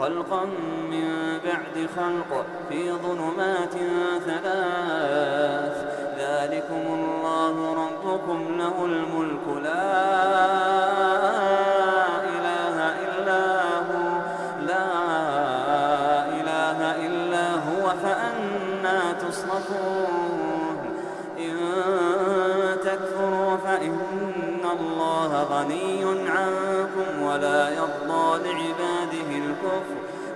خلقا من بعد خلق في ظلمات ثلاث. ذلكم الله ربكم له الملك لا إله إلا هو لا إله إلا هو فأنا تصرفون. إن تكفروا فإن الله غني عنكم ولا يرضى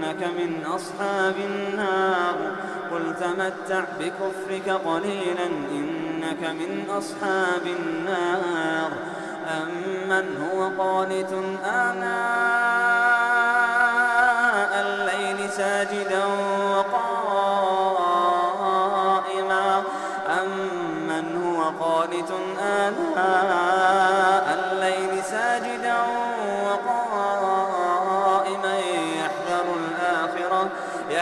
إنك من أصحاب النار. قل تمتع بكفرك قليلا إنك من أصحاب النار. أمن هو قانت آناء الليل ساجدا وقائما؟ أمن هو قانت آناء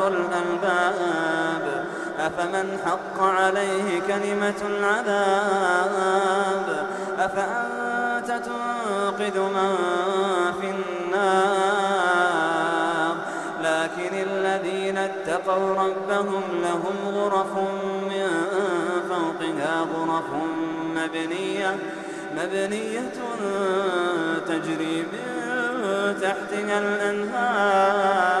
أولو الألباب. أفمن حق عليه كلمة العذاب؟ أفأنت تنقذ من في النار؟ لكن الذين اتقوا ربهم لهم غرف من فوقها غرف مبنية مبنية تجري من تحتها الأنهار.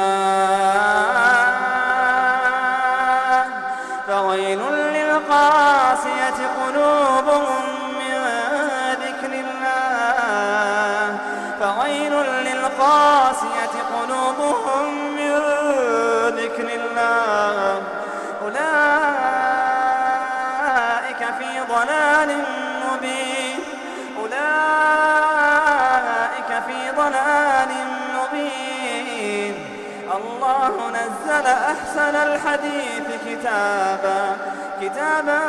للقاسية قلوبهم من ذكر الله. أولئك في ضلال مبين. أولئك في ضلال مبين. الله نزل أحسن الحديث كتابا. كتابا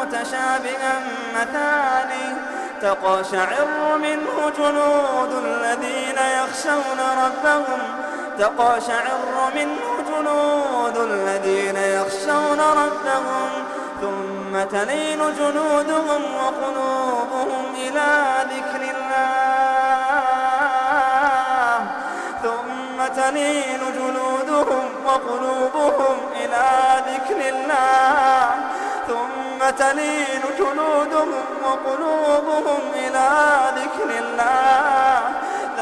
متشابها مثاني تقشعر منه جلود الذين يخشون ربهم تقشعر منه جلود الذين يخشون ربهم ثم تلين جلودهم وقلوبهم إلى ذكر الله. ثم تلين جلودهم وقلوبهم إلى ذكر الله. ثم تلين جلودهم وقلوبهم إلى ذكر الله.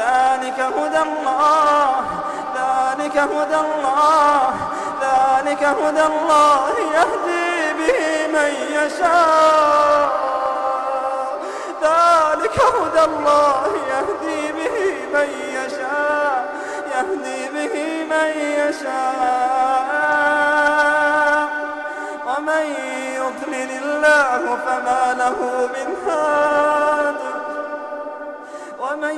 ذلك هدى الله ذلك هدى الله ذلك هدى الله يهدي به من يشاء. ذلك هدى الله يهدي به من يشاء يهدي به من يشاء. ومن يضلل الله فما له من هاد. ومن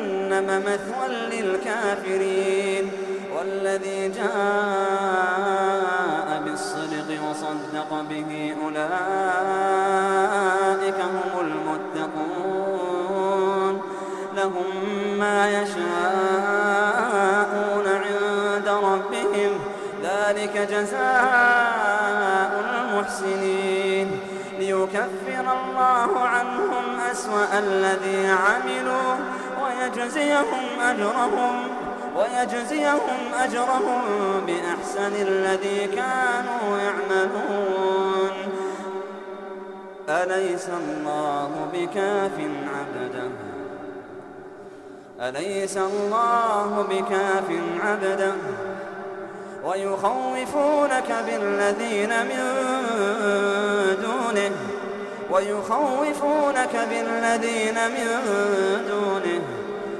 جهنم مثوى للكافرين والذي جاء بالصدق وصدق به أولئك هم المتقون لهم ما يشاءون عند ربهم ذلك جزاء المحسنين ليكفر الله عنهم أسوأ الذي عملوا ويجزيهم أجرهم ويجزيهم أجرهم بأحسن الذي كانوا يعملون. أليس الله بكاف عبده؟ أليس الله بكاف عبده؟ ويخوفونك بالذين من دونه ويخوفونك بالذين من دونه.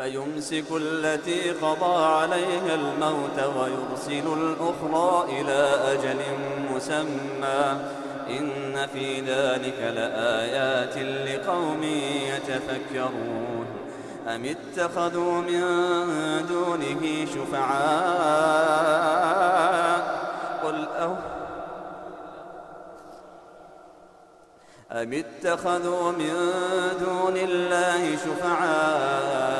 فيمسك التي قضى عليها الموت ويرسل الأخرى إلى أجل مسمى. إن في ذلك لآيات لقوم يتفكرون. أم اتخذوا من دونه شفعاء؟ قل أو أم اتخذوا من دون الله شفعاء؟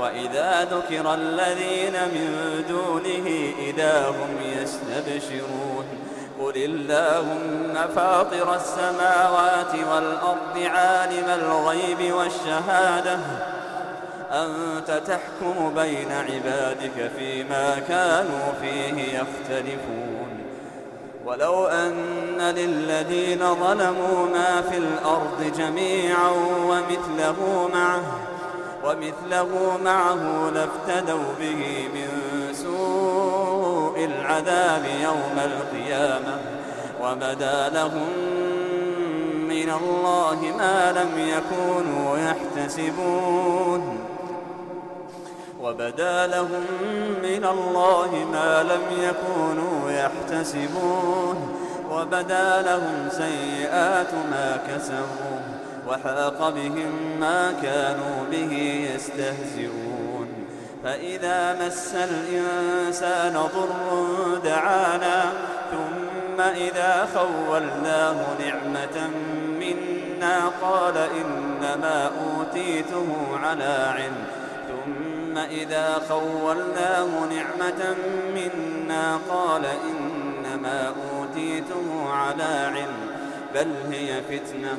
وإذا ذكر الذين من دونه إذا هم يستبشرون قل اللهم فاطر السماوات والأرض عالم الغيب والشهادة أنت تحكم بين عبادك فيما كانوا فيه يختلفون. ولو أن للذين ظلموا ما في الأرض جميعا ومثله معه ومثله معه لافتدوا به من سوء العذاب يوم القيامة وبدا لهم من الله ما لم يكونوا يحتسبون. وبدا لهم من الله ما لم يكونوا يحتسبون. وبدا لهم سيئات ما كسبوا. وحاق بهم ما كانوا به يستهزئون. فإذا مس الإنسان ضر دعانا ثم إذا خولناه نعمة منا قال إنما أوتيته على علم. ثم إذا خولناه نعمة منا قال إنما أوتيته على علم. بل هي فتنة.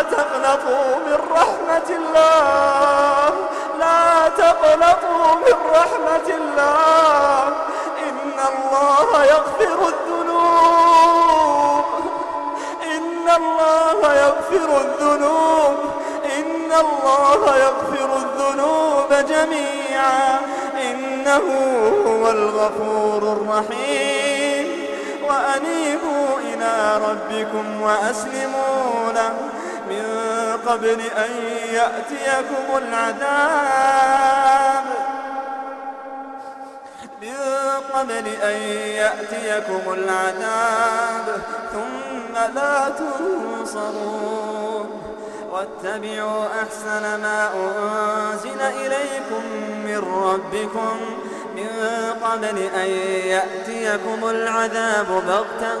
لا تقنطوا من رحمة الله. لا تقنطوا من رحمة الله. إن الله يغفر الذنوب. إن الله يغفر الذنوب. إن الله يغفر الذنوب جميعا. إنه هو الغفور الرحيم. وأنيبوا إلى ربكم وأسلموا له. قبل أن يأتيكم العذاب. من قبل أن يأتيكم العذاب. ثم لا تنصرون. واتبعوا أحسن ما أنزل إليكم من ربكم. من قبل أن يأتيكم العذاب بغتة.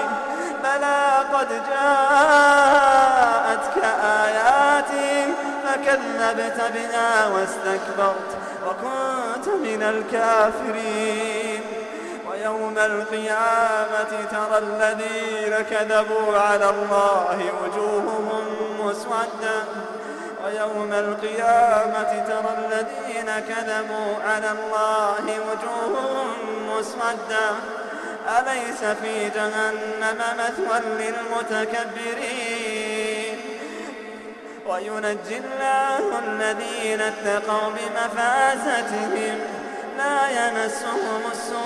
قد جاءتك آياتي كذبت بنا واستكبرت وكنت من الكافرين. ويوم القيامة ترى الذين كذبوا على الله وجوههم مسودة. ويوم القيامة ترى الذين كذبوا على الله وجوههم مسودة. أليس في جهنم مثوى للمتكبرين؟ وينجي الله الذين اتقوا بمفازتهم لا يمسهم السوء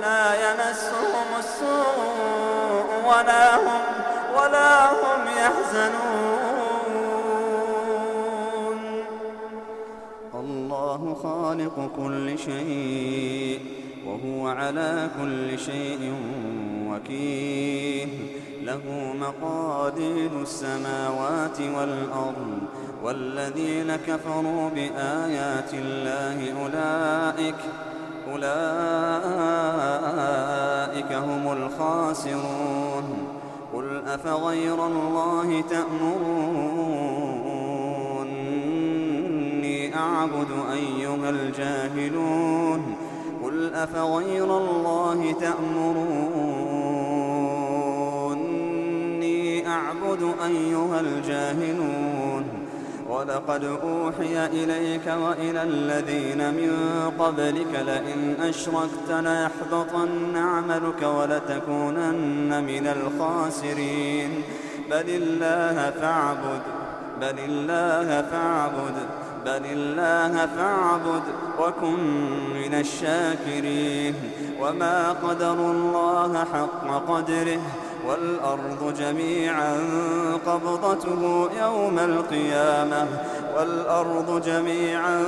لا يمسهم السوء ولا هم ولا هم يحزنون. الله خالق كل شيء وهو على كل شيء وكيل. له مقادير السماوات والأرض والذين كفروا بآيات الله أولئك أولئك هم الخاسرون. قل أفغير الله تأمروني أعبد أيها الجاهلون قل أفغير الله تأمروني أعبد أيها الجاهلون ولقد أوحي إليك وإلى الذين من قبلك لئن أشركت ليحبطن عملك ولتكونن من الخاسرين. بل الله فاعبد بل الله فاعبد. بل الله فاعبد وكن من الشاكرين. وما قدروا الله حق قدره والأرض جميعا قبضته يوم القيامة. والأرض جميعا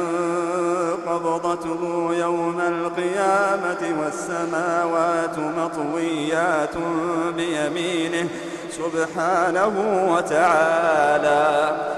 قبضته يوم القيامة والسماوات مطويات بيمينه سبحانه وتعالى.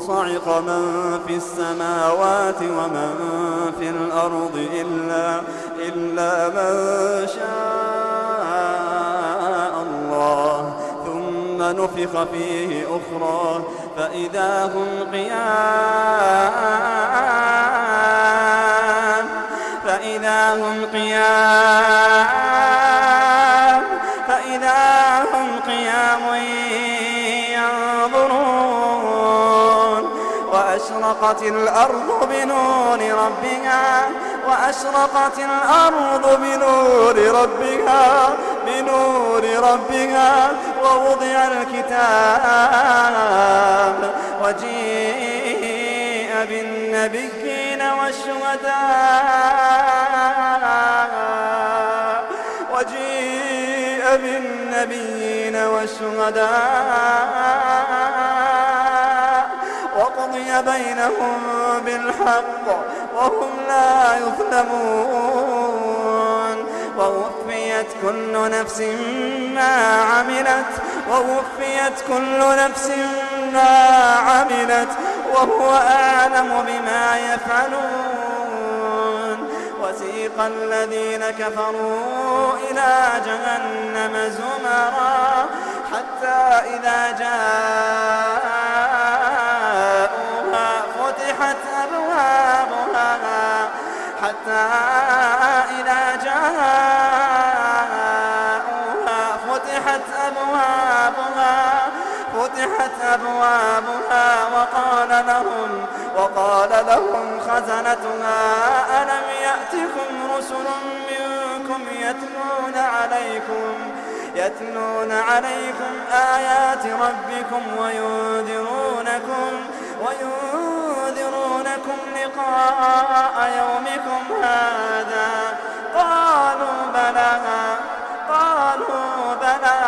فصعق من في السماوات ومن في الأرض إلا, إلا من شاء الله. ثم نفخ فيه أخرى. فإذا هم قيام فإذا هم قيام فإذا هم قيام وأشرقت الأرض بنور ربها وأشرقت الأرض بنور ربها بنور ربها ووضع الكتاب وجيء بالنبيين والشهداء وجيء بالنبيين والشهداء. وقضي بينهم بالحق وهم لا يظلمون. ووفيت كل نفس ما عملت ووفيت كل نفس ما عملت وهو أعلم بما يفعلون. وسيق الذين كفروا إلى جهنم زمرا حتى إذا جاءوها إذا جاءوها فتحت أبوابها فتحت أبوابها وقال لهم وقال لهم خزنتها ألم يأتكم رسل منكم يتلون عليكم يتلون عليكم آيات ربكم وينذرونكم وينذرونكم لقاء يومكم هذا. قالوا بلى قالوا بلى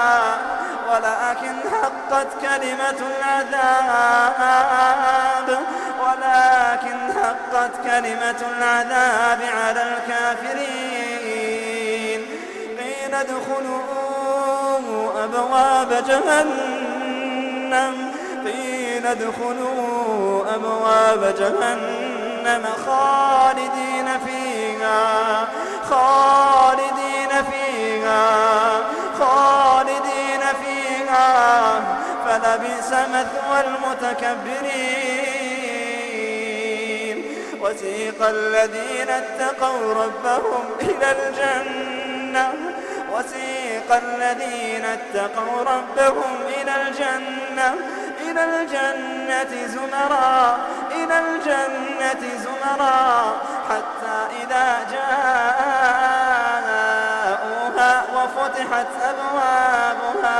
ولكن حقت كلمة العذاب. ولكن حقت كلمة العذاب على الكافرين. قيل ادخلوا أبواب جهنم. ادخلوا أبواب جهنم خالدين فيها خالدين فيها خالدين فيها. فلبئس مثوى المتكبرين. وسيق الذين اتقوا ربهم إلى الجنة وسيق الذين اتقوا ربهم إلى الجنة. إلى الجنة زمرا إلى الجنة زمرا حتى إذا جاءوها وفتحت أبوابها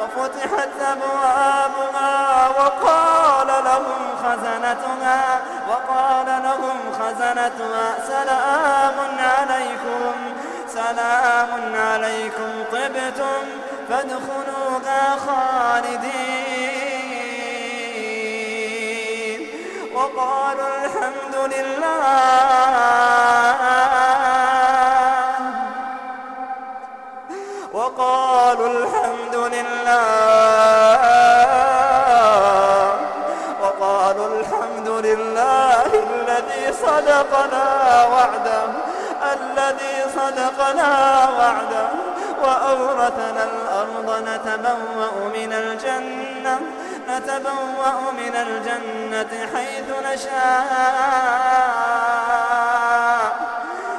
وفتحت أبوابها وقال لهم خزنتها وقال لهم خزنتها سلام عليكم سلام عليكم طبتم فادخلوها خالدين. وقالوا الحمد لله. وقالوا الحمد لله. وقالوا الحمد لله الذي صدقنا وعده. الذي صدقنا وعده. وأورثنا الأرض نتبوأ من الجنة نتبوأ من الجنة حيث نشاء.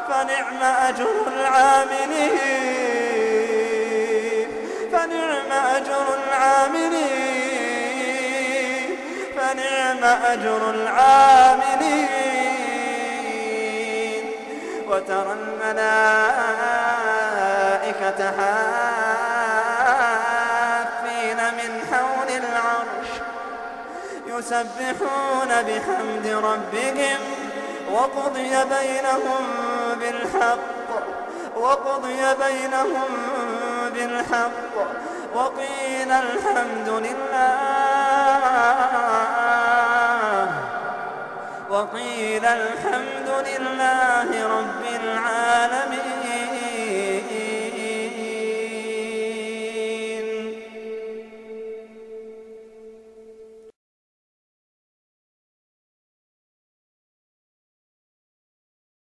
فنعم أجر العاملين فنعم أجر العاملين فنعم أجر العاملين. وترى الملائكة حافين من حول العرش يسبحون بحمد ربهم وقضي بينهم بالحق وقضي بينهم بالحق وقيل الحمد لله وقيل الحمد لله